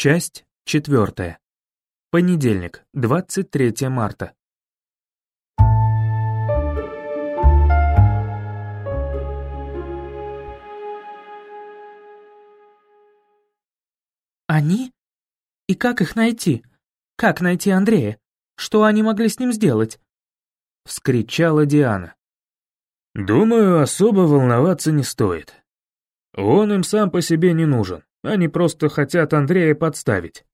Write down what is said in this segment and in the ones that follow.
Часть четвертая. Понедельник, 23 марта. «Они? И как их найти? Как найти Андрея? Что они могли с ним сделать?» — вскричала Диана. «Думаю, особо волноваться не стоит. Он им сам по себе не нужен, они просто хотят Андрея подставить.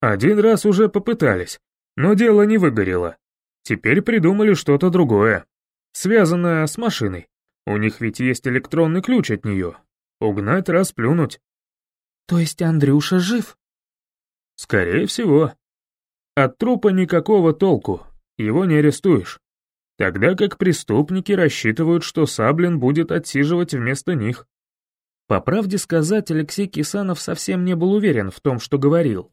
Один раз уже попытались, но дело не выгорело. Теперь придумали что-то другое, связанное с машиной. У них ведь есть электронный ключ от нее. Угнать, расплюнуть. То есть Андрюша жив? Скорее всего. От трупа никакого толку, его не арестуешь. Тогда как преступники рассчитывают, что Саблин будет отсиживать вместо них. По правде сказать, Алексей Кисанов совсем не был уверен в том, что говорил.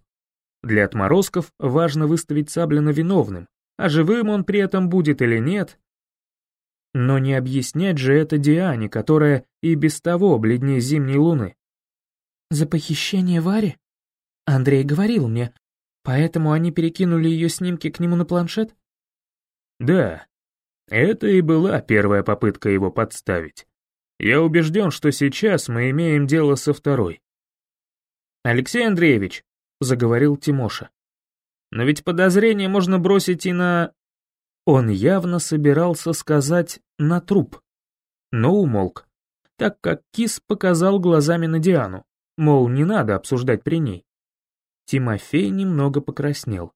Для отморозков важно выставить Саблина виновным, а живым он при этом будет или нет. Но не объяснять же это Диане, которая и без того бледнее зимней луны. «За похищение Вари?» Андрей говорил мне, поэтому они перекинули ее снимки к нему на планшет? Да, это и была первая попытка его подставить. Я убежден, что сейчас мы имеем дело со второй. «Алексей Андреевич», — заговорил Тимоша, «но ведь подозрение можно бросить и на...» Он явно собирался сказать «на труп», но умолк, так как Кис показал глазами на Диану, мол, не надо обсуждать при ней. Тимофей немного покраснел.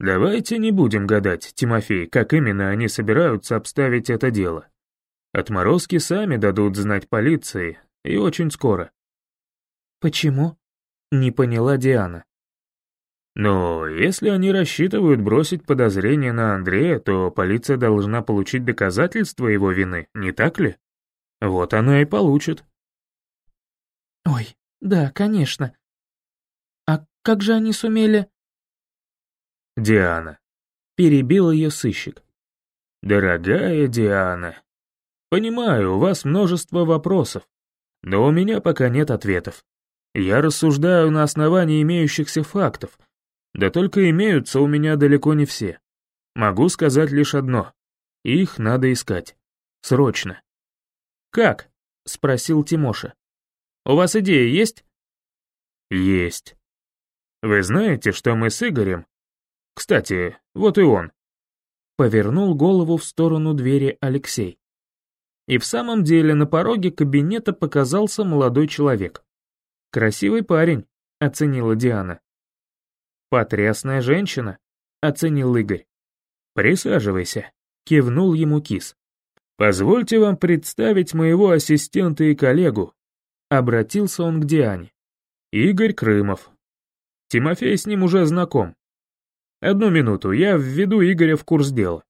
«Давайте не будем гадать, Тимофей, как именно они собираются обставить это дело. Отморозки сами дадут знать полиции, и очень скоро». «Почему?» — не поняла Диана. «Но если они рассчитывают бросить подозрение на Андрея, то полиция должна получить доказательства его вины, не так ли? Вот она и получит». «Ой, да, конечно. А как же они сумели...» «Диана», — перебил ее сыщик. «Дорогая Диана, Понимаю, у вас множество вопросов, но у меня пока нет ответов. Я рассуждаю на основании имеющихся фактов, да только имеются у меня далеко не все. Могу сказать лишь одно. Их надо искать. Срочно. «Как?» — спросил Тимоша. «У вас идея есть?» «Есть. Вы знаете, что мы с Игорем... Кстати, вот и он». Повернул голову в сторону двери Алексей. И в самом деле на пороге кабинета показался молодой человек. «Красивый парень», — оценила Диана. «Потрясная женщина», — оценил Игорь. «Присаживайся», — кивнул ему кис. «Позвольте вам представить моего ассистента и коллегу», — обратился он к Диане. «Игорь Крымов. Тимофей с ним уже знаком. Одну минуту, я введу Игоря в курс дела».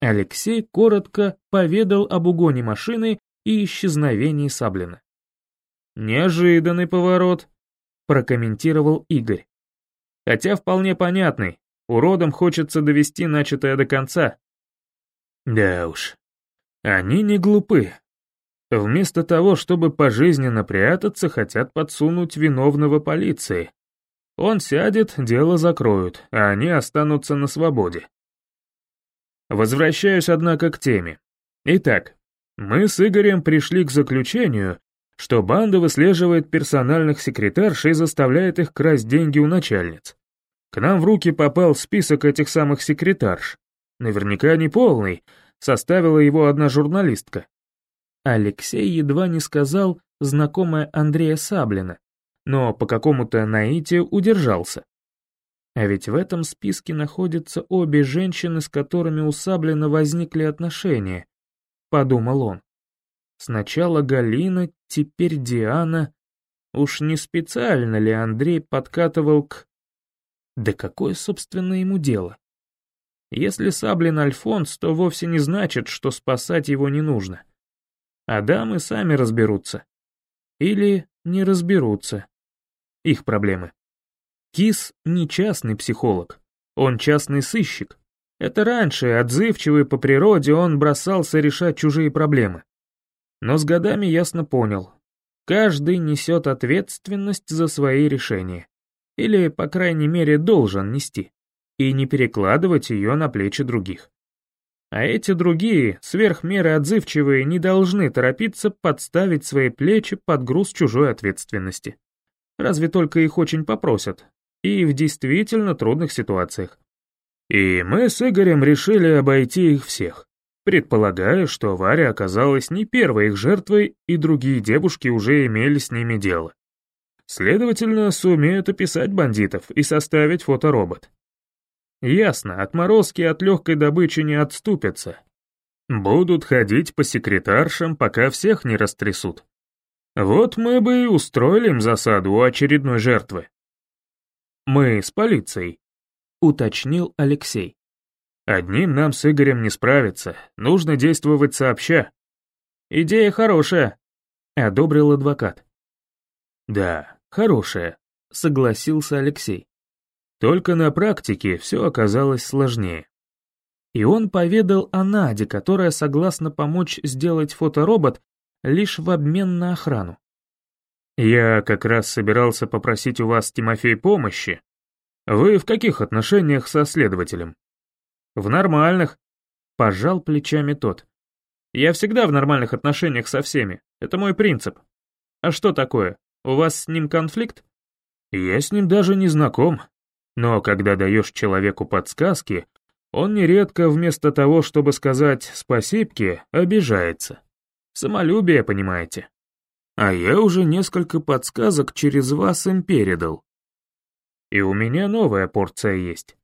Алексей коротко поведал об угоне машины и исчезновении Саблина. «Неожиданный поворот», — прокомментировал Игорь. «Хотя вполне понятный, уродам хочется довести начатое до конца». «Да уж, они не глупы. Вместо того, чтобы пожизненно прятаться, хотят подсунуть виновного полиции. Он сядет, дело закроют, а они останутся на свободе. Возвращаюсь, однако, к теме. Итак, мы с Игорем пришли к заключению, что банда выслеживает персональных секретарш и заставляет их красть деньги у начальниц. К нам в руки попал список этих самых секретарш. Наверняка не полный, составила его одна журналистка. Алексей едва не сказал знакомая Андрея Саблина, но по какому-то наитию удержался. А ведь в этом списке находятся обе женщины, с которыми у Саблина возникли отношения, подумал он. Сначала Галина, теперь Диана. Уж не специально ли Андрей подкатывал к... Да какое, собственно, ему дело? Если Саблин Альфонс, то вовсе не значит, что спасать его не нужно. А дамы сами разберутся. Или не разберутся. Их проблемы. Кис не частный психолог, он частный сыщик. Это раньше, отзывчивый по природе, он бросался решать чужие проблемы. Но с годами ясно понял. каждый несет ответственность за свои решения. Или, по крайней мере, должен нести. И не перекладывать ее на плечи других. А эти другие, сверх меры отзывчивые, не должны торопиться подставить свои плечи под груз чужой ответственности. Разве только их очень попросят. И в действительно трудных ситуациях. И мы с Игорем решили обойти их всех, предполагая, что Варя оказалась не первой их жертвой, и другие девушки уже имели с ними дело. Следовательно, сумеют описать бандитов и составить фоторобот. Ясно, отморозки от легкой добычи не отступятся. Будут ходить по секретаршам, пока всех не растрясут. Вот мы бы и устроили им засаду у очередной жертвы. Мы с полицией, уточнил Алексей. Одним нам с Игорем не справиться, нужно действовать сообща. Идея хорошая, одобрил адвокат. Да, хорошая, согласился Алексей. Только на практике все оказалось сложнее. И он поведал о Наде, которая согласна помочь сделать фоторобот лишь в обмен на охрану. «Я как раз собирался попросить у вас, Тимофей, помощи. Вы в каких отношениях со следователем?» «В нормальных», — пожал плечами тот. «Я всегда в нормальных отношениях со всеми, это мой принцип. А что такое, у вас с ним конфликт?» «Я с ним даже не знаком», но когда даешь человеку подсказки, он нередко вместо того, чтобы сказать «спасибки», обижается. Самолюбие, понимаете. А я уже несколько подсказок через вас им передал. И у меня новая порция есть.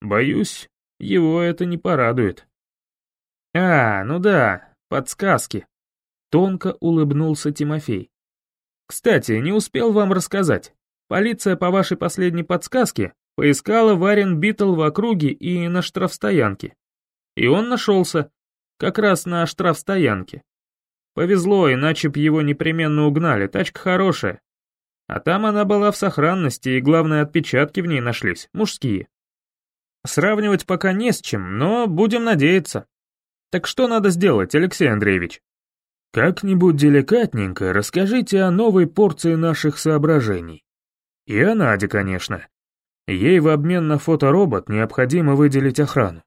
Боюсь, его это не порадует. А, ну да, подсказки. Тонко улыбнулся Тимофей. Кстати, не успел вам рассказать. Полиция по вашей последней подсказке Поискала Варен Битл в округе и на штрафстоянке. И он нашелся, как раз на штрафстоянке. Повезло, иначе б его непременно угнали, тачка хорошая. А там она была в сохранности, и главное, отпечатки в ней нашлись, мужские. Сравнивать пока не с чем, но будем надеяться. Так что надо сделать, Алексей Андреевич? Как-нибудь деликатненько расскажите о новой порции наших соображений. И о Наде, конечно. Ей в обмен на фоторобот необходимо выделить охрану.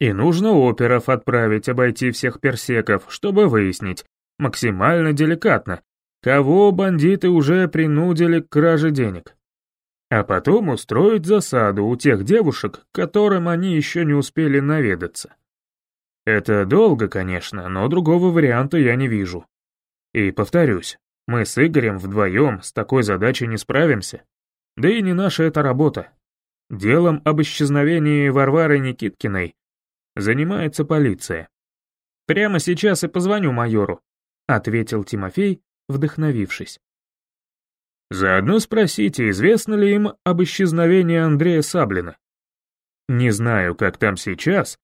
И нужно оперов отправить обойти всех персеков, чтобы выяснить, максимально деликатно, кого бандиты уже принудили к краже денег. А потом устроить засаду у тех девушек, которым они еще не успели наведаться. Это долго, конечно, но другого варианта я не вижу. И повторюсь, мы с Игорем вдвоем с такой задачей не справимся. Да и не наша эта работа. Делом об исчезновении Варвары Никиткиной занимается полиция. «Прямо сейчас и позвоню майору», — ответил Тимофей, вдохновившись. «Заодно спросите, известно ли им об исчезновении Андрея Саблина. Не знаю, как там сейчас,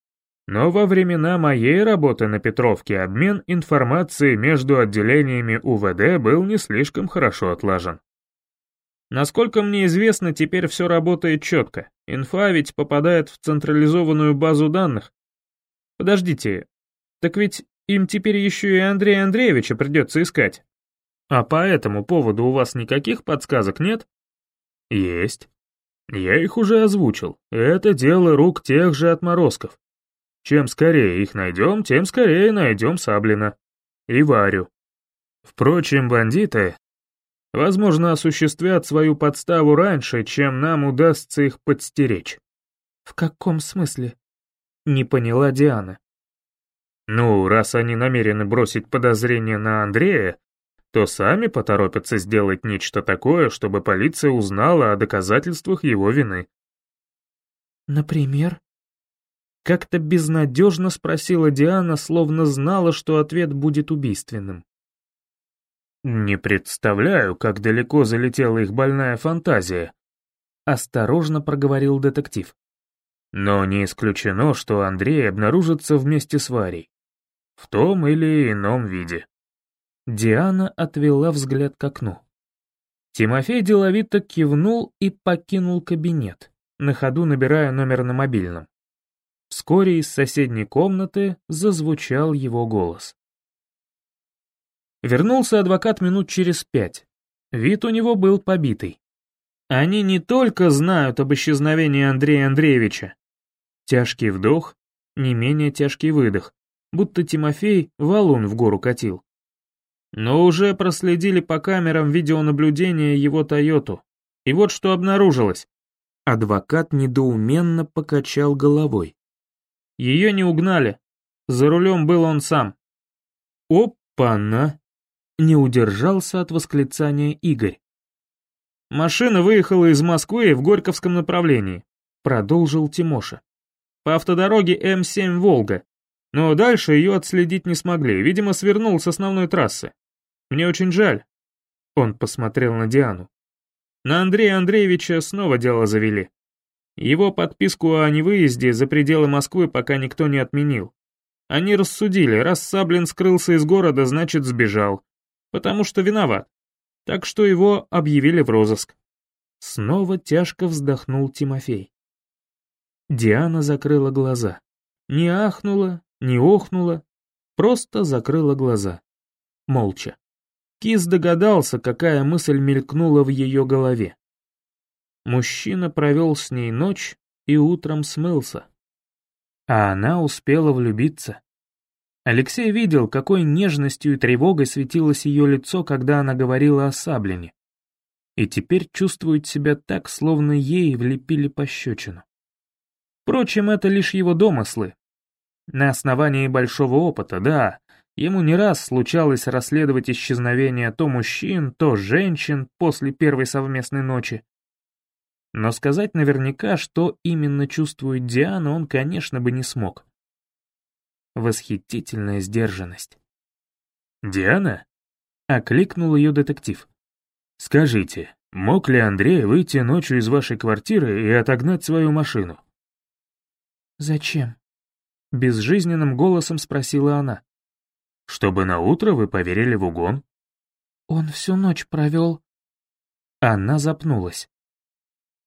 но во времена моей работы на Петровке обмен информацией между отделениями УВД был не слишком хорошо отлажен. Насколько мне известно, теперь все работает четко. Инфа ведь попадает в централизованную базу данных. Подождите, так ведь им теперь еще и Андрея Андреевича придется искать. А по этому поводу у вас никаких подсказок нет? Есть. Я их уже озвучил. Это дело рук тех же отморозков. Чем скорее их найдем, тем скорее найдем Саблина. И Варю. Впрочем, бандиты возможно, осуществят свою подставу раньше, чем нам удастся их подстеречь. В каком смысле? Не поняла Диана. Ну, раз они намерены бросить подозрение на Андрея, то сами поторопятся сделать нечто такое, чтобы полиция узнала о доказательствах его вины. Например? Как-то безнадежно спросила Диана, словно знала, что ответ будет убийственным. «Не представляю, как далеко залетела их больная фантазия», — осторожно проговорил детектив. «Но не исключено, что Андрей обнаружится вместе с Варей. В том или ином виде». Диана отвела взгляд к окну. Тимофей деловито кивнул и покинул кабинет, на ходу набирая номер на мобильном. Вскоре из соседней комнаты зазвучал его голос. Вернулся адвокат минут через пять. Вид у него был побитый. Они не только знают об исчезновении Андрея Андреевича. Тяжкий вдох, не менее тяжкий выдох, будто Тимофей валун в гору катил. Но уже проследили по камерам видеонаблюдения его Тойоту. И вот что обнаружилось. Адвокат недоуменно покачал головой. Ее не угнали. За рулем был он сам. Опа-на! Не удержался от восклицания Игорь. Машина выехала из Москвы в Горьковском направлении, продолжил Тимоша. По автодороге М7 «Волга». Но дальше ее отследить не смогли, видимо, свернул с основной трассы. Мне очень жаль. Он посмотрел на Диану. На Андрея Андреевича снова дело завели. Его подписку о невыезде за пределы Москвы пока никто не отменил. Они рассудили, раз Саблин скрылся из города, значит сбежал. Потому что виноват. Так что его объявили в розыск. Снова тяжко вздохнул Тимофей. Диана закрыла глаза. Не ахнула, не охнула, просто закрыла глаза. Молча. Кис догадался, какая мысль мелькнула в ее голове. Мужчина провел с ней ночь и утром смылся. А она успела влюбиться. Алексей видел, какой нежностью и тревогой светилось ее лицо, когда она говорила о Саблине. И теперь чувствует себя так, словно ей влепили пощечину. Впрочем, это лишь его домыслы. На основании большого опыта, да, ему не раз случалось расследовать исчезновение то мужчин, то женщин после первой совместной ночи. Но сказать наверняка, что именно чувствует Диана, он, конечно, бы не смог восхитительная сдержанность. «Диана?» — окликнул ее детектив. «Скажите, мог ли Андрей выйти ночью из вашей квартиры и отогнать свою машину?» «Зачем?» — безжизненным голосом спросила она. «Чтобы на утро вы поверили в угон?» «Он всю ночь провел...» Она запнулась.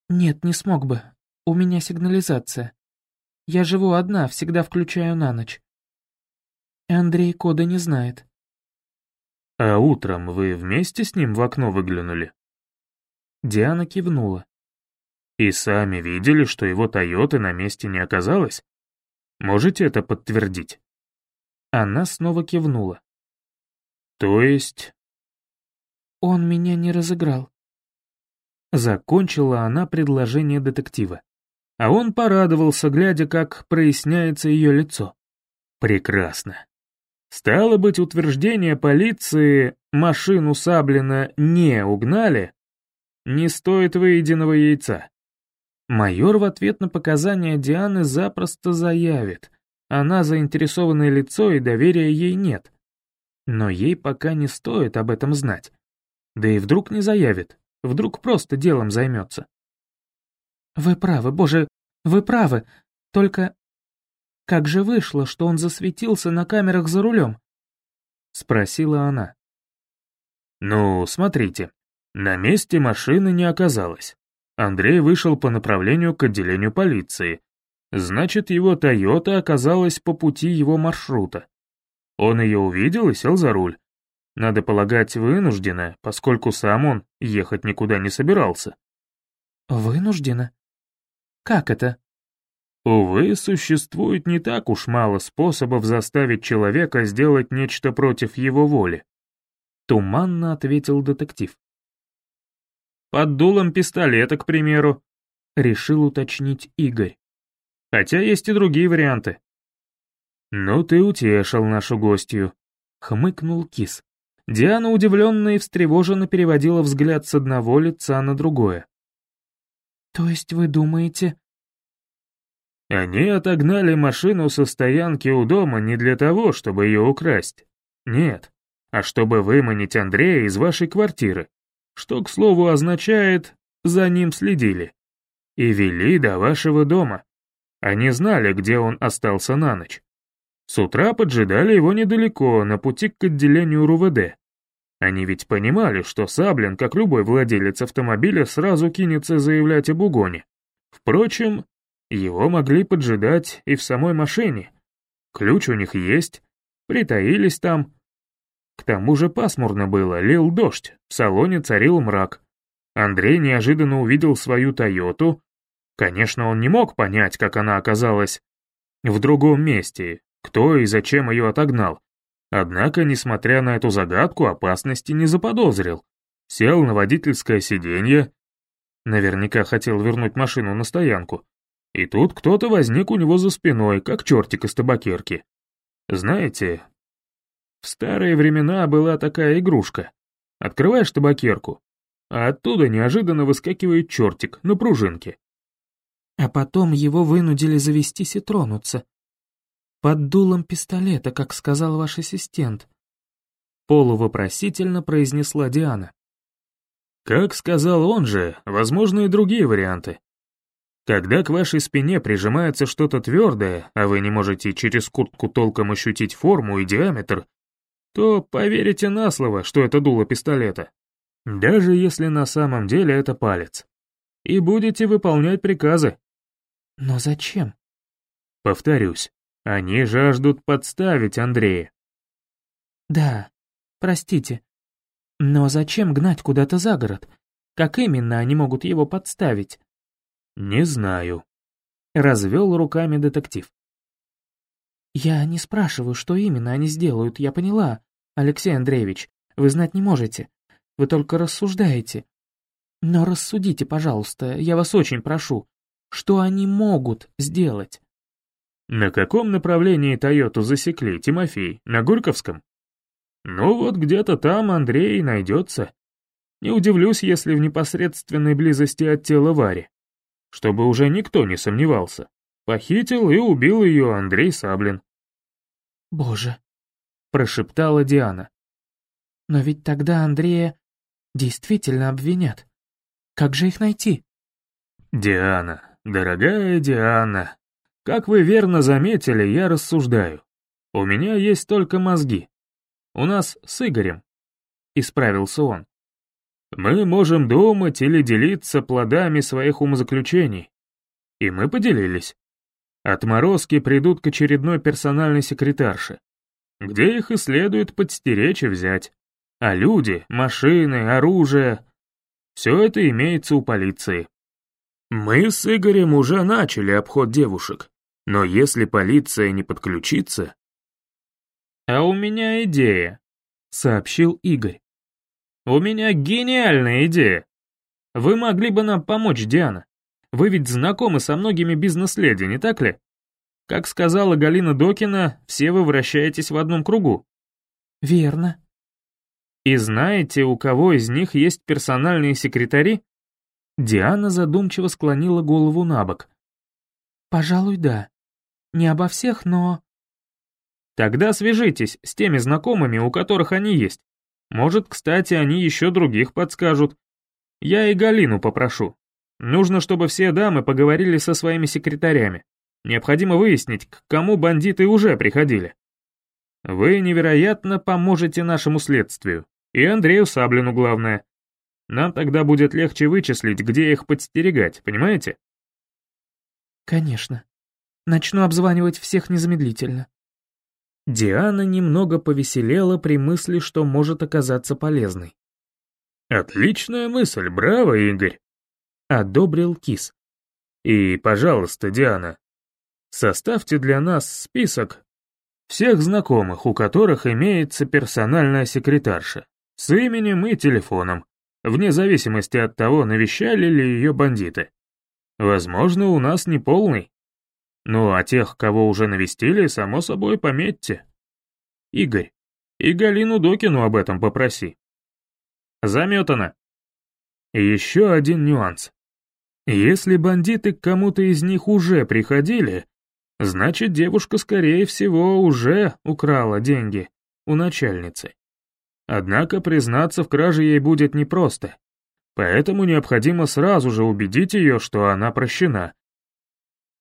«Нет, не смог бы. У меня сигнализация. Я живу одна, всегда включаю на ночь. Андрей кода не знает. А утром вы вместе с ним в окно выглянули? Диана кивнула. И сами видели, что его Тойоты на месте не оказалось? Можете это подтвердить? Она снова кивнула. То есть... Он меня не разыграл. Закончила она предложение детектива. А он порадовался, глядя, как проясняется ее лицо. Прекрасно. Стало быть, утверждение полиции «машину Саблина не угнали» не стоит выеденного яйца. Майор в ответ на показания Дианы запросто заявит, она заинтересованное лицо и доверия ей нет. Но ей пока не стоит об этом знать. Да и вдруг не заявит, вдруг просто делом займется. «Вы правы, боже, вы правы, только как же вышло, что он засветился на камерах за рулем?» — спросила она. «Ну, смотрите, на месте машины не оказалось. Андрей вышел по направлению к отделению полиции. Значит, его «Тойота» оказалась по пути его маршрута. Он ее увидел и сел за руль. Надо полагать, вынужденно, поскольку сам он ехать никуда не собирался. «Вынужденно? Как это?» Увы, существует не так уж мало способов заставить человека сделать нечто против его воли. Туманно ответил детектив. Под дулом пистолета, к примеру, решил уточнить Игорь. Хотя есть и другие варианты. «Ну ты утешил нашу гостью», — хмыкнул Кис. Диана удивленно и встревоженно переводила взгляд с одного лица на другое. «То есть вы думаете...» Они отогнали машину со стоянки у дома не для того, чтобы ее украсть. Нет, а чтобы выманить Андрея из вашей квартиры, что, к слову, означает «за ним следили». И вели до вашего дома. Они знали, где он остался на ночь. С утра поджидали его недалеко, на пути к отделению РУВД. Они ведь понимали, что Саблин, как любой владелец автомобиля, сразу кинется заявлять об угоне. Впрочем, его могли поджидать и в самой машине. Ключ у них есть, притаились там. К тому же пасмурно было, лил дождь, в салоне царил мрак. Андрей неожиданно увидел свою «Тойоту». Конечно, он не мог понять, как она оказалась в другом месте, кто и зачем ее отогнал. Однако, несмотря на эту загадку, опасности не заподозрил. Сел на водительское сиденье, наверняка хотел вернуть машину на стоянку, и тут кто-то возник у него за спиной, как чертик из табакерки. Знаете, в старые времена была такая игрушка. Открываешь табакерку, а оттуда неожиданно выскакивает чертик на пружинке. А потом его вынудили завестись и тронуться. Под дулом пистолета, как сказал ваш ассистент. Полувопросительно произнесла Диана. Как сказал он же, возможны и другие варианты. Когда к вашей спине прижимается что-то твердое, а вы не можете через куртку толком ощутить форму и диаметр, то поверите на слово, что это дуло пистолета. Даже если на самом деле это палец. И будете выполнять приказы. Но зачем? Повторюсь, они жаждут подставить Андрея. Да, простите. Но зачем гнать куда-то за город? Как именно они могут его подставить? Не знаю. Развел руками детектив. «Я не спрашиваю, что именно они сделают, я поняла. Алексей Андреевич, вы знать не можете. Вы только рассуждаете. Но рассудите, пожалуйста, я вас очень прошу. Что они могут сделать?» «На каком направлении Тойоту засекли, Тимофей? На Горьковском?» «Ну вот где-то там Андрей найдется. Не удивлюсь, если в непосредственной близости от тела Вари. Чтобы уже никто не сомневался. Похитил и убил ее Андрей Саблин. «Боже», — прошептала Диана. «Но ведь тогда Андрея действительно обвинят. Как же их найти?» «Диана, дорогая Диана, как вы верно заметили, я рассуждаю. У меня есть только мозги. У нас с Игорем», — исправился он. «Мы можем думать или делиться плодами своих умозаключений. И мы поделились. Отморозки придут к очередной персональной секретарше, где их и следует подстеречь и взять. А люди, машины, оружие — все это имеется у полиции. Мы с Игорем уже начали обход девушек, но если полиция не подключится... «А у меня идея», — сообщил Игорь. «У меня гениальная идея. Вы могли бы нам помочь, Диана. Вы ведь знакомы со многими бизнес-леди, не так ли? Как сказала Галина Докина, все вы вращаетесь в одном кругу. Верно. И знаете, у кого из них есть персональные секретари? Диана задумчиво склонила голову на бок. Пожалуй, да. Не обо всех, но... Тогда свяжитесь с теми знакомыми, у которых они есть. Может, кстати, они еще других подскажут. Я и Галину попрошу. Нужно, чтобы все дамы поговорили со своими секретарями. Необходимо выяснить, к кому бандиты уже приходили. Вы невероятно поможете нашему следствию. И Андрею Саблину главное. Нам тогда будет легче вычислить, где их подстерегать, понимаете? Конечно. Начну обзванивать всех незамедлительно. Диана немного повеселела при мысли, что может оказаться полезной. Отличная мысль, браво, Игорь одобрил Кис. И, пожалуйста, Диана, составьте для нас список всех знакомых, у которых имеется персональная секретарша, с именем и телефоном, вне зависимости от того, навещали ли ее бандиты. Возможно, у нас не полный. Ну, а тех, кого уже навестили, само собой, пометьте. Игорь, и Галину Докину об этом попроси. Заметано. Еще один нюанс. Если бандиты к кому-то из них уже приходили, значит девушка, скорее всего, уже украла деньги у начальницы. Однако признаться в краже ей будет непросто, поэтому необходимо сразу же убедить ее, что она прощена.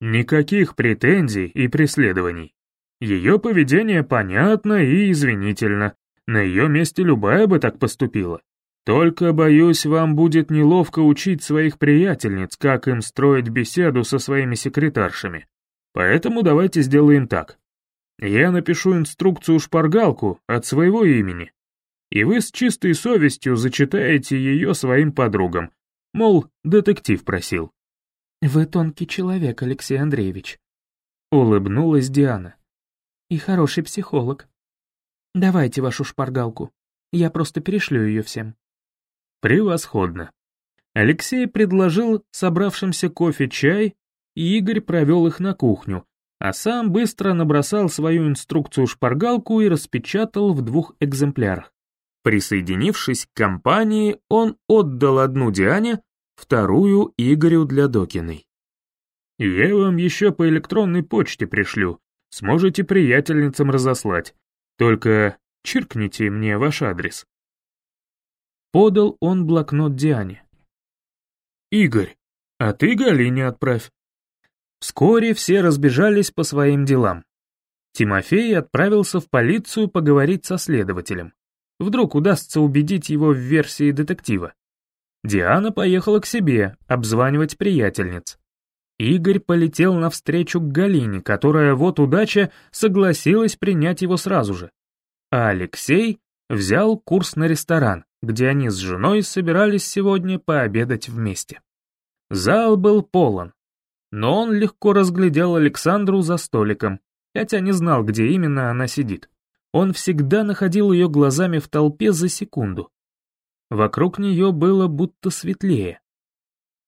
Никаких претензий и преследований. Ее поведение понятно и извинительно, на ее месте любая бы так поступила. Только, боюсь, вам будет неловко учить своих приятельниц, как им строить беседу со своими секретаршами. Поэтому давайте сделаем так. Я напишу инструкцию-шпаргалку от своего имени, и вы с чистой совестью зачитаете ее своим подругам, мол, детектив просил. «Вы тонкий человек, Алексей Андреевич», — улыбнулась Диана. «И хороший психолог. Давайте вашу шпаргалку, я просто перешлю ее всем». «Превосходно». Алексей предложил собравшимся кофе-чай, и Игорь провел их на кухню, а сам быстро набросал свою инструкцию-шпаргалку и распечатал в двух экземплярах. Присоединившись к компании, он отдал одну Диане, вторую Игорю для Докиной. «Я вам еще по электронной почте пришлю, сможете приятельницам разослать, только чиркните мне ваш адрес». Подал он блокнот Диане. «Игорь, а ты Галине отправь». Вскоре все разбежались по своим делам. Тимофей отправился в полицию поговорить со следователем. Вдруг удастся убедить его в версии детектива. Диана поехала к себе обзванивать приятельниц. Игорь полетел навстречу к Галине, которая, вот удача, согласилась принять его сразу же. А Алексей взял курс на ресторан, где они с женой собирались сегодня пообедать вместе. Зал был полон, но он легко разглядел Александру за столиком, хотя не знал, где именно она сидит. Он всегда находил ее глазами в толпе за секунду. Вокруг нее было будто светлее.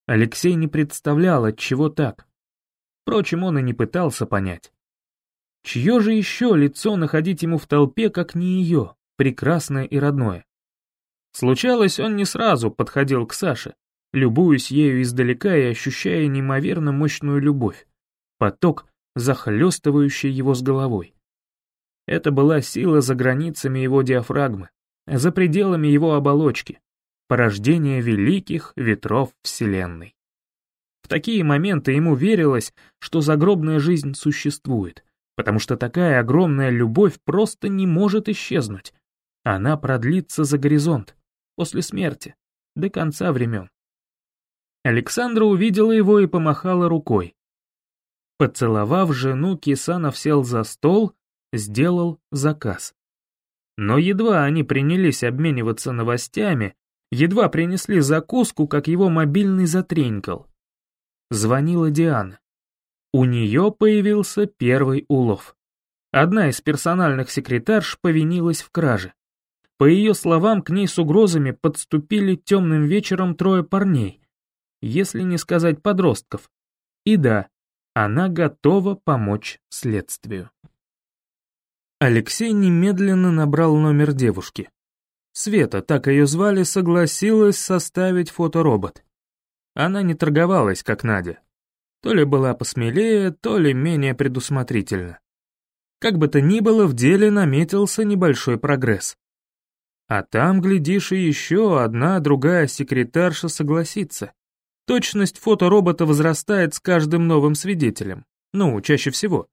Алексей не представлял, от чего так. Впрочем, он и не пытался понять. Чье же еще лицо находить ему в толпе, как не ее, прекрасное и родное? Случалось, он не сразу подходил к Саше, любуясь ею издалека и ощущая неимоверно мощную любовь, поток, захлестывающий его с головой. Это была сила за границами его диафрагмы, за пределами его оболочки, порождение великих ветров Вселенной. В такие моменты ему верилось, что загробная жизнь существует, потому что такая огромная любовь просто не может исчезнуть. Она продлится за горизонт, после смерти, до конца времен. Александра увидела его и помахала рукой. Поцеловав жену, Кисанов сел за стол, сделал заказ. Но едва они принялись обмениваться новостями, едва принесли закуску, как его мобильный затренькал. Звонила Диана. У нее появился первый улов. Одна из персональных секретарш повинилась в краже. По ее словам, к ней с угрозами подступили темным вечером трое парней, если не сказать подростков. И да, она готова помочь следствию. Алексей немедленно набрал номер девушки. Света, так ее звали, согласилась составить фоторобот. Она не торговалась, как Надя. То ли была посмелее, то ли менее предусмотрительна. Как бы то ни было, в деле наметился небольшой прогресс. А там, глядишь, и еще одна другая секретарша согласится. Точность фоторобота возрастает с каждым новым свидетелем. Ну, чаще всего.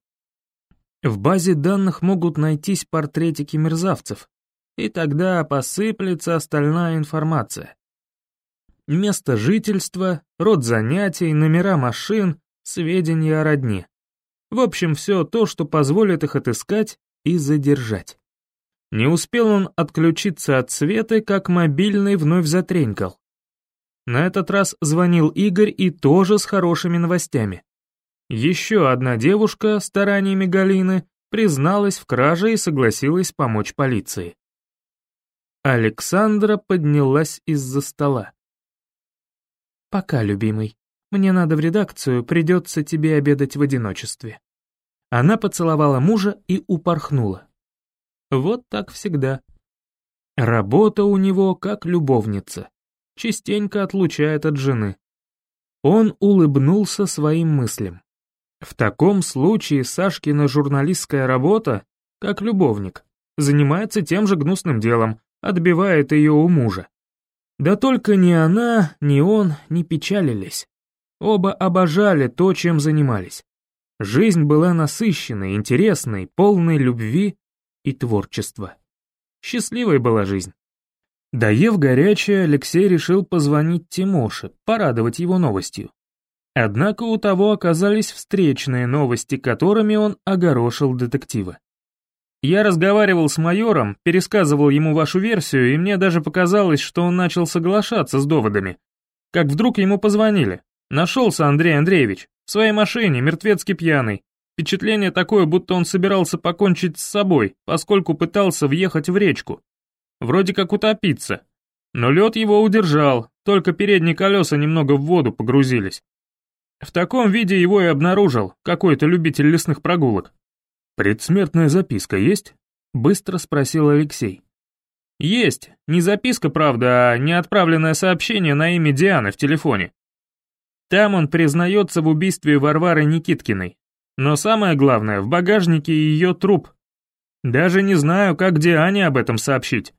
В базе данных могут найтись портретики мерзавцев, и тогда посыплется остальная информация. Место жительства, род занятий, номера машин, сведения о родне. В общем, все то, что позволит их отыскать и задержать. Не успел он отключиться от света, как мобильный вновь затренькал. На этот раз звонил Игорь и тоже с хорошими новостями. Еще одна девушка, стараниями Галины, призналась в краже и согласилась помочь полиции. Александра поднялась из-за стола. «Пока, любимый. Мне надо в редакцию, придется тебе обедать в одиночестве». Она поцеловала мужа и упорхнула. Вот так всегда. Работа у него как любовница, частенько отлучает от жены. Он улыбнулся своим мыслям. В таком случае Сашкина журналистская работа, как любовник, занимается тем же гнусным делом, отбивает ее у мужа. Да только ни она, ни он не печалились. Оба обожали то, чем занимались. Жизнь была насыщенной, интересной, полной любви и творчества. Счастливой была жизнь. Доев горячее, Алексей решил позвонить Тимоше, порадовать его новостью. Однако у того оказались встречные новости, которыми он огорошил детектива. Я разговаривал с майором, пересказывал ему вашу версию, и мне даже показалось, что он начал соглашаться с доводами. Как вдруг ему позвонили. Нашелся Андрей Андреевич. В своей машине, мертвецки пьяный. Впечатление такое, будто он собирался покончить с собой, поскольку пытался въехать в речку. Вроде как утопиться. Но лед его удержал, только передние колеса немного в воду погрузились. В таком виде его и обнаружил какой-то любитель лесных прогулок. «Предсмертная записка есть?» — быстро спросил Алексей. «Есть. Не записка, правда, а неотправленное сообщение на имя Дианы в телефоне. Там он признается в убийстве Варвары Никиткиной. Но самое главное, в багажнике ее труп. Даже не знаю, как Диане об этом сообщить».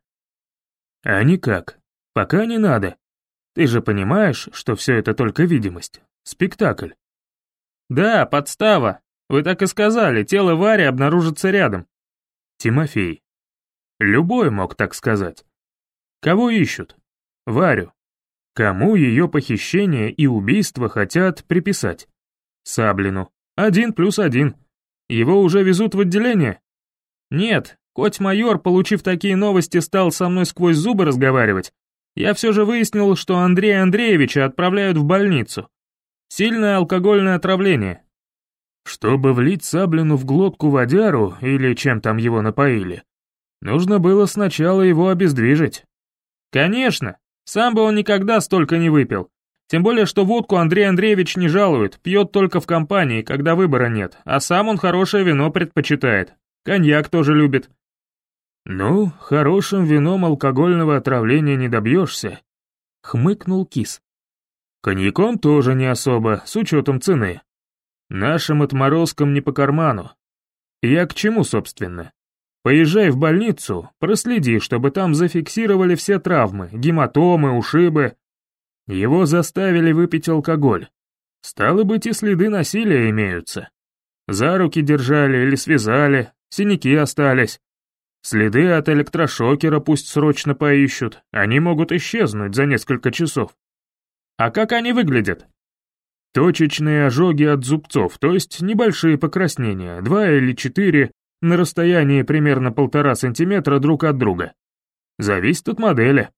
«А никак. Пока не надо. Ты же понимаешь, что все это только видимость, спектакль». «Да, подстава. Вы так и сказали, тело Вари обнаружится рядом. Тимофей. Любой мог так сказать. Кого ищут? Варю. Кому ее похищение и убийство хотят приписать? Саблину. Один плюс один. Его уже везут в отделение? Нет, хоть майор, получив такие новости, стал со мной сквозь зубы разговаривать, я все же выяснил, что Андрея Андреевича отправляют в больницу. Сильное алкогольное отравление. Чтобы влить Саблину в глотку водяру, или чем там его напоили, нужно было сначала его обездвижить. Конечно, сам бы он никогда столько не выпил. Тем более, что водку Андрей Андреевич не жалует, пьет только в компании, когда выбора нет, а сам он хорошее вино предпочитает. Коньяк тоже любит. «Ну, хорошим вином алкогольного отравления не добьешься», — хмыкнул кис. «Коньяком тоже не особо, с учетом цены. Нашим отморозкам не по карману. Я к чему, собственно? Поезжай в больницу, проследи, чтобы там зафиксировали все травмы, гематомы, ушибы. Его заставили выпить алкоголь. Стало быть, и следы насилия имеются. За руки держали или связали, синяки остались. Следы от электрошокера пусть срочно поищут, они могут исчезнуть за несколько часов. А как они выглядят? Точечные ожоги от зубцов, то есть небольшие покраснения, два или четыре, на расстоянии примерно полтора сантиметра друг от друга. Зависит от модели.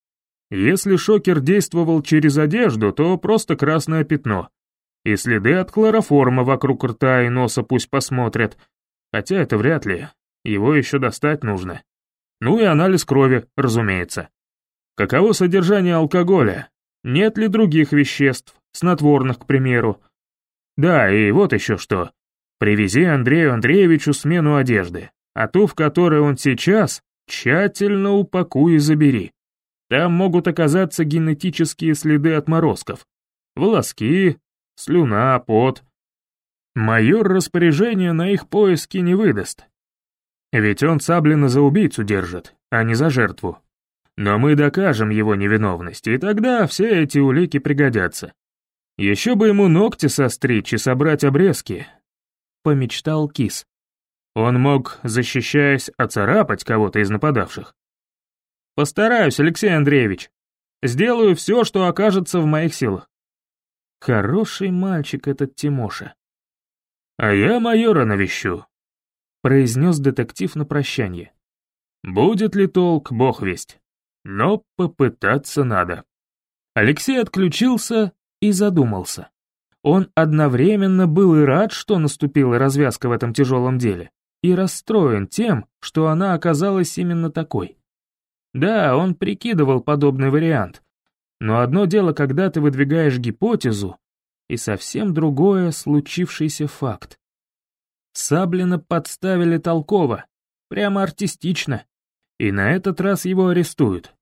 Если шокер действовал через одежду, то просто красное пятно. И следы от хлороформа вокруг рта и носа пусть посмотрят. Хотя это вряд ли, его еще достать нужно. Ну и анализ крови, разумеется. Каково содержание алкоголя? Нет ли других веществ, снотворных, к примеру? Да, и вот еще что. Привези Андрею Андреевичу смену одежды, а ту, в которой он сейчас, тщательно упакуй и забери. Там могут оказаться генетические следы отморозков. Волоски, слюна, пот. Майор распоряжения на их поиски не выдаст. Ведь он Саблина за убийцу держит, а не за жертву. Но мы докажем его невиновность, и тогда все эти улики пригодятся. Еще бы ему ногти состричь и собрать обрезки. Помечтал Кис. Он мог, защищаясь, оцарапать кого-то из нападавших. Постараюсь, Алексей Андреевич. Сделаю все, что окажется в моих силах. Хороший мальчик этот Тимоша. А я майора навещу, произнес детектив на прощание. Будет ли толк, бог весть. Но попытаться надо. Алексей отключился и задумался. Он одновременно был и рад, что наступила развязка в этом тяжелом деле, и расстроен тем, что она оказалась именно такой. Да, он прикидывал подобный вариант, но одно дело, когда ты выдвигаешь гипотезу, и совсем другое — случившийся факт. Саблина подставили толково, прямо артистично, и на этот раз его арестуют.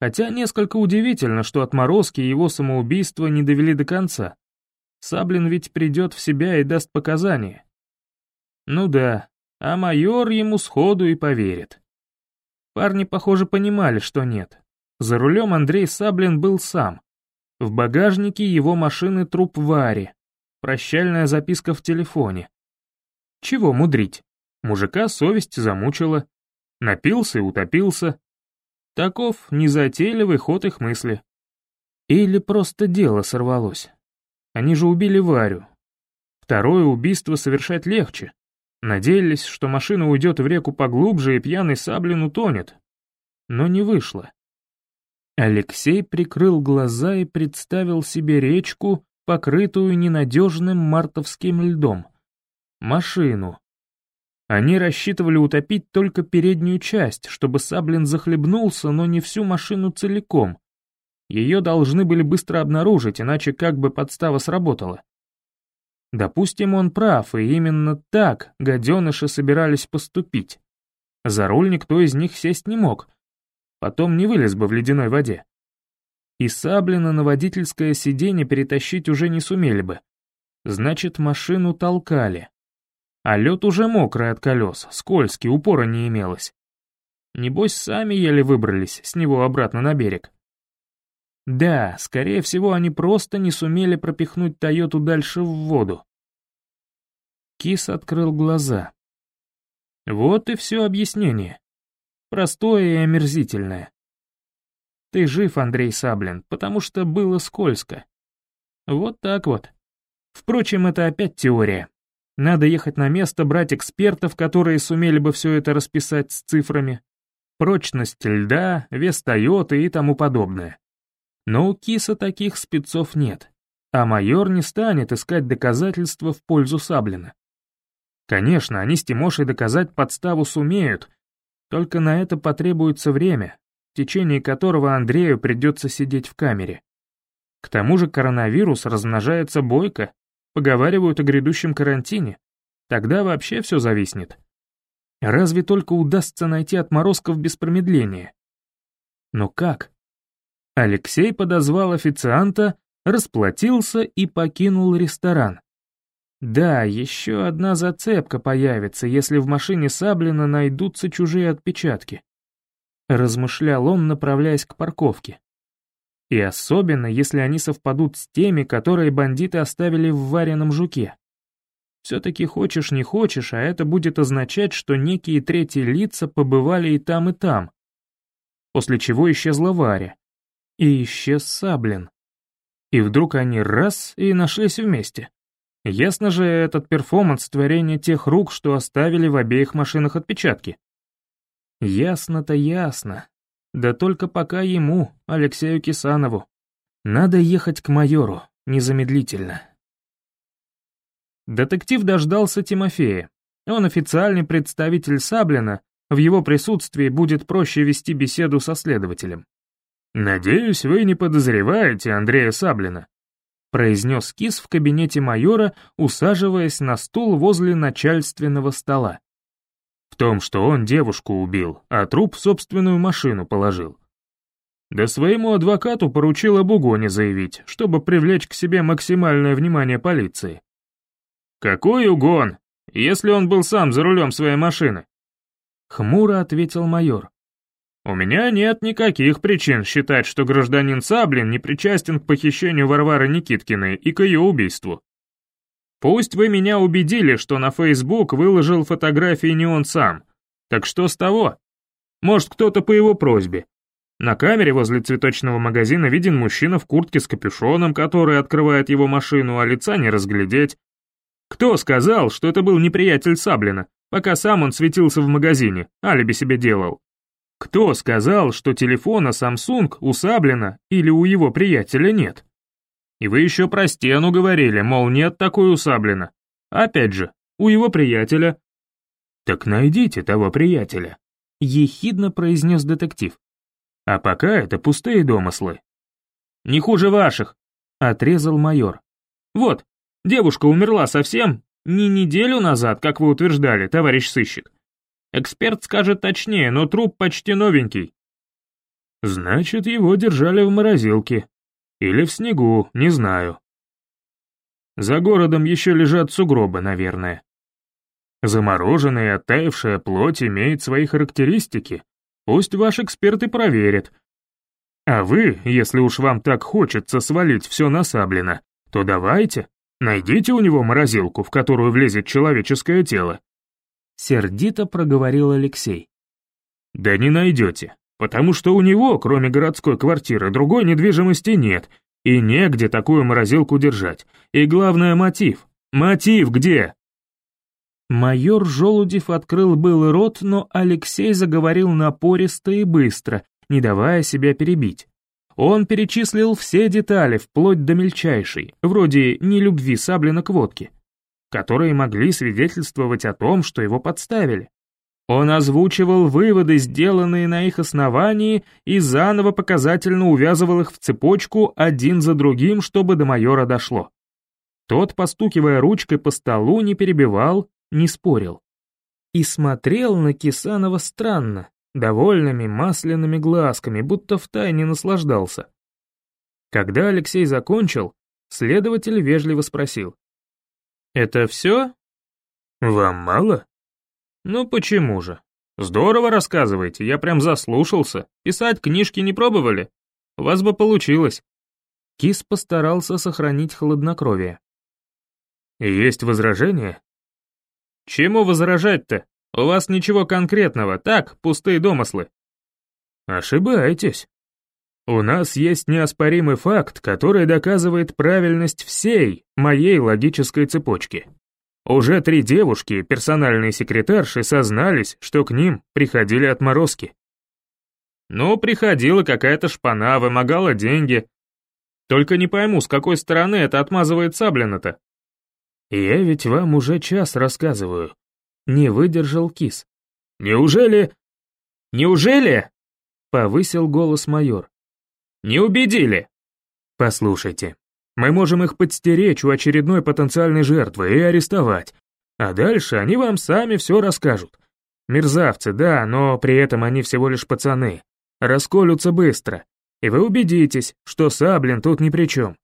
Хотя несколько удивительно, что отморозки его самоубийства не довели до конца. Саблин ведь придет в себя и даст показания. Ну да, а майор ему сходу и поверит. Парни, похоже, понимали, что нет. За рулем Андрей Саблин был сам. В багажнике его машины труп Вари. Прощальная записка в телефоне. Чего мудрить? Мужика совесть замучила. Напился и утопился. Таков незатейливый ход их мысли. Или просто дело сорвалось. Они же убили Варю. Второе убийство совершать легче. Надеялись, что машина уйдет в реку поглубже и пьяный Саблин утонет. Но не вышло. Алексей прикрыл глаза и представил себе речку, покрытую ненадежным мартовским льдом. Машину. Они рассчитывали утопить только переднюю часть, чтобы Саблин захлебнулся, но не всю машину целиком. Ее должны были быстро обнаружить, иначе как бы подстава сработала. Допустим, он прав, и именно так гаденыши собирались поступить. За руль никто из них сесть не мог, потом не вылез бы в ледяной воде. И Саблина на водительское сиденье перетащить уже не сумели бы. Значит, машину толкали. А лед уже мокрый от колес, скользкий, упора не имелось. Небось, сами еле выбрались с него обратно на берег. Да, скорее всего, они просто не сумели пропихнуть Тойоту дальше в воду. Кис открыл глаза. Вот и все объяснение. Простое и омерзительное. Ты жив, Андрей Саблин, потому что было скользко. Вот так вот. Впрочем, это опять теория. Надо ехать на место, брать экспертов, которые сумели бы все это расписать с цифрами. Прочность льда, вес Тойоты и тому подобное. Но у Киса таких спецов нет, а майор не станет искать доказательства в пользу Саблина. Конечно, они с Тимошей доказать подставу сумеют, только на это потребуется время, в течение которого Андрею придется сидеть в камере. К тому же коронавирус размножается бойко, поговаривают о грядущем карантине. Тогда вообще все зависнет. Разве только удастся найти отморозков без промедления? Но как? Алексей подозвал официанта, расплатился и покинул ресторан. Да, еще одна зацепка появится, если в машине Саблина найдутся чужие отпечатки. Размышлял он, направляясь к парковке. И особенно, если они совпадут с теми, которые бандиты оставили в вареном жуке. Все-таки хочешь не хочешь, а это будет означать, что некие третьи лица побывали и там, и там. После чего исчезла Варя, и исчез Саблин. И вдруг они раз и нашлись вместе. Ясно же, этот перформанс — творение тех рук, что оставили в обеих машинах отпечатки. Ясно-то ясно. Да только пока ему, Алексею Кисанову. Надо ехать к майору, незамедлительно. Детектив дождался Тимофея. Он официальный представитель Саблина, в его присутствии будет проще вести беседу со следователем. «Надеюсь, вы не подозреваете Андрея Саблина», произнес Кис в кабинете майора, усаживаясь на стул возле начальственного стола. В том, что он девушку убил, а труп в собственную машину положил. Да своему адвокату поручил об угоне заявить, чтобы привлечь к себе максимальное внимание полиции. «Какой угон, если он был сам за рулем своей машины?» Хмуро ответил майор. У меня нет никаких причин считать, что гражданин Саблин не причастен к похищению Варвары Никиткиной и к ее убийству. Пусть вы меня убедили, что на Facebook выложил фотографии не он сам. Так что с того? Может, кто-то по его просьбе. На камере возле цветочного магазина виден мужчина в куртке с капюшоном, который открывает его машину, а лица не разглядеть. Кто сказал, что это был неприятель Саблина, пока сам он светился в магазине, алиби себе делал? Кто сказал, что телефона Samsung у Саблина или у его приятеля нет? И вы еще про стену говорили, мол, нет такой у. Опять же, у его приятеля. Так найдите того приятеля, ехидно произнес детектив. А пока это пустые домыслы. Не хуже ваших, отрезал майор. Вот, девушка умерла совсем не неделю назад, как вы утверждали, товарищ сыщик. Эксперт скажет точнее, но труп почти новенький. Значит, его держали в морозилке. Или в снегу, не знаю. За городом еще лежат сугробы, наверное. Замороженная и оттаившая плоть имеет свои характеристики. Пусть ваш эксперт и проверит. А вы, если уж вам так хочется свалить все на Саблина, то давайте, найдите у него морозилку, в которую влезет человеческое тело, Сердито проговорил Алексей. «Да не найдете, потому что у него, кроме городской квартиры, другой недвижимости нет, и негде такую морозилку держать. И главное, мотив. Мотив где?» Майор Желудев открыл был рот, но Алексей заговорил напористо и быстро, не давая себя перебить. Он перечислил все детали, вплоть до мельчайшей, вроде нелюбви Саблина к водке, которые могли свидетельствовать о том, что его подставили. Он озвучивал выводы, сделанные на их основании, и заново показательно увязывал их в цепочку один за другим, чтобы до майора дошло. Тот, постукивая ручкой по столу, не перебивал, не спорил. И смотрел на Кисанова странно, довольными масляными глазками, будто втайне наслаждался. Когда Алексей закончил, следователь вежливо спросил. «Это все?» «Вам мало?» «Ну почему же? Здорово рассказываете, я прям заслушался. Писать книжки не пробовали? У вас бы получилось». Кис постарался сохранить хладнокровие. «Есть возражения?» «Чему возражать-то? У вас ничего конкретного, так, пустые домыслы». «Ошибаетесь. У нас есть неоспоримый факт, который доказывает правильность всей моей логической цепочки. Уже три девушки, персональные секретарши, сознались, что к ним приходили отморозки. Ну, приходила какая-то шпана, вымогала деньги. Только не пойму, с какой стороны это отмазывает Саблина-то. Я ведь вам уже час рассказываю. Не выдержал кис. Неужели... Неужели? Повысил голос майор. Не убедили. Послушайте, мы можем их подстеречь у очередной потенциальной жертвы и арестовать. А дальше они вам сами все расскажут. Мерзавцы, да, но при этом они всего лишь пацаны. Расколются быстро. И вы убедитесь, что Саблин тут ни при чем.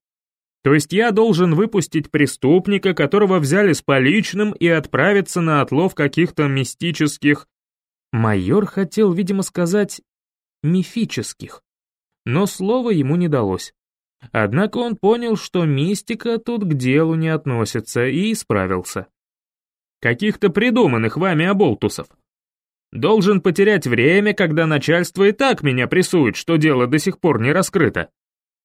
То есть я должен выпустить преступника, которого взяли с поличным, и отправиться на отлов каких-то мистических... Майор хотел, видимо, сказать «мифических». Но слово ему не далось. Однако он понял, что мистика тут к делу не относится, и исправился. Каких-то придуманных вами оболтусов. Должен потерять время, когда начальство и так меня прессует, что дело до сих пор не раскрыто.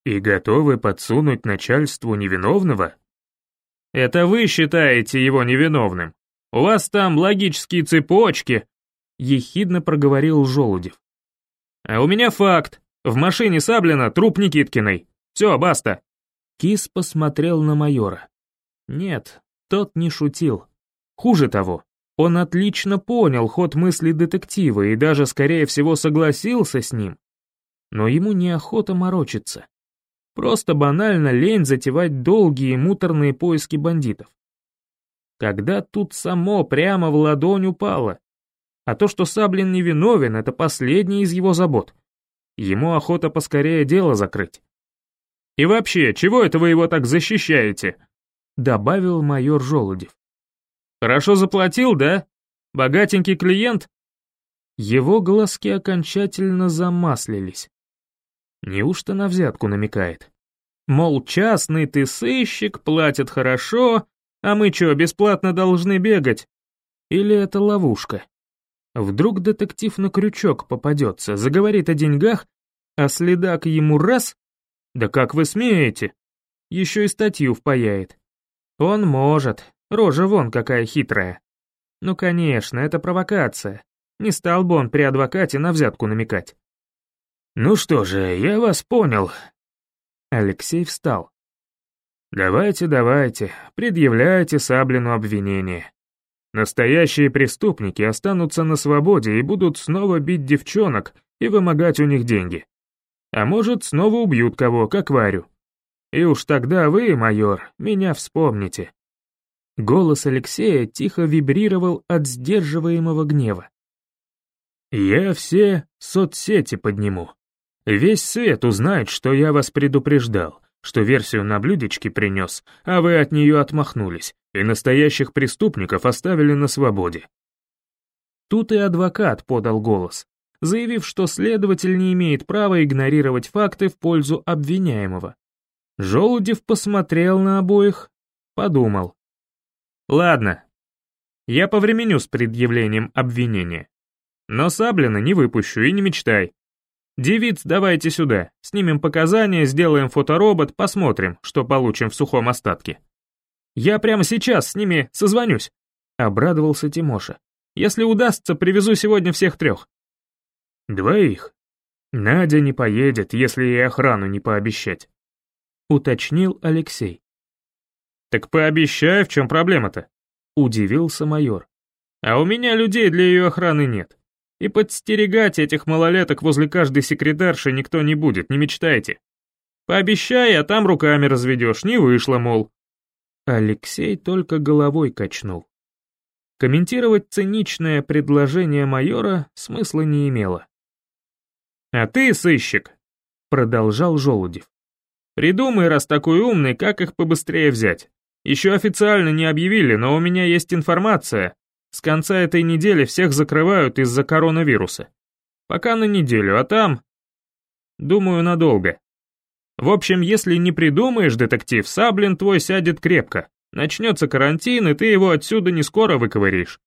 И готовы подсунуть начальству невиновного? Это вы считаете его невиновным. У вас там логические цепочки, ехидно проговорил Желудев. А у меня факт. В машине Саблина труп Никиткиной. Все, баста!» Кис посмотрел на майора. Нет, тот не шутил. Хуже того, он отлично понял ход мысли детектива и даже, скорее всего, согласился с ним. Но ему неохота морочиться. Просто банально лень затевать долгие муторные поиски бандитов. Когда тут само прямо в ладонь упало. А то, что Саблин невиновен, это последний из его забот. Ему охота поскорее дело закрыть. И вообще, чего это вы его так защищаете?» Добавил майор Желудев. «Хорошо заплатил, да? Богатенький клиент?» Его глазки окончательно замаслились. Неужто на взятку намекает? Мол, частный ты сыщик, платят хорошо, а мы что, бесплатно должны бегать? Или это ловушка? Вдруг детектив на крючок попадется, заговорит о деньгах, а следак ему раз «Да как вы смеете?» Еще и статью впаяет. Он может, рожа вон какая хитрая. Ну конечно, это провокация. Не стал бы он при адвокате на взятку намекать. «Ну что же, я вас понял». Алексей встал. «Давайте, давайте, предъявляйте Саблину обвинение. Настоящие преступники останутся на свободе и будут снова бить девчонок и вымогать у них деньги. А может, снова убьют кого, как Варю. И уж тогда вы, майор, меня вспомните». Голос Алексея тихо вибрировал от сдерживаемого гнева. «Я все соцсети подниму. Весь свет узнает, что я вас предупреждал, что версию на блюдечке принес, а вы от нее отмахнулись, и настоящих преступников оставили на свободе». Тут и адвокат подал голос заявив, что следователь не имеет права игнорировать факты в пользу обвиняемого. Желудев посмотрел на обоих, подумал. «Ладно, я повременю с предъявлением обвинения. Но Саблина не выпущу и не мечтай. Девиц давайте сюда, снимем показания, сделаем фоторобот, посмотрим, что получим в сухом остатке. Я прямо сейчас с ними созвонюсь». Обрадовался Тимоша. «Если удастся, привезу сегодня всех трех». «Двоих? Надя не поедет, если ей охрану не пообещать», — уточнил Алексей. «Так пообещай, в чем проблема-то?» — удивился майор. «А у меня людей для ее охраны нет. И подстерегать этих малолеток возле каждой секретарши никто не будет, не мечтайте. Пообещай, а там руками разведешь, не вышло, мол». Алексей только головой качнул. Комментировать циничное предложение майора смысла не имело. «А ты, сыщик», — продолжал Желудев, — «придумай, раз такой умный, как их побыстрее взять. Еще официально не объявили, но у меня есть информация. С конца этой недели всех закрывают из-за коронавируса. Пока на неделю, а там... Думаю, надолго. В общем, если не придумаешь, детектив, Саблин твой сядет крепко. Начнется карантин, и ты его отсюда не скоро выковыришь.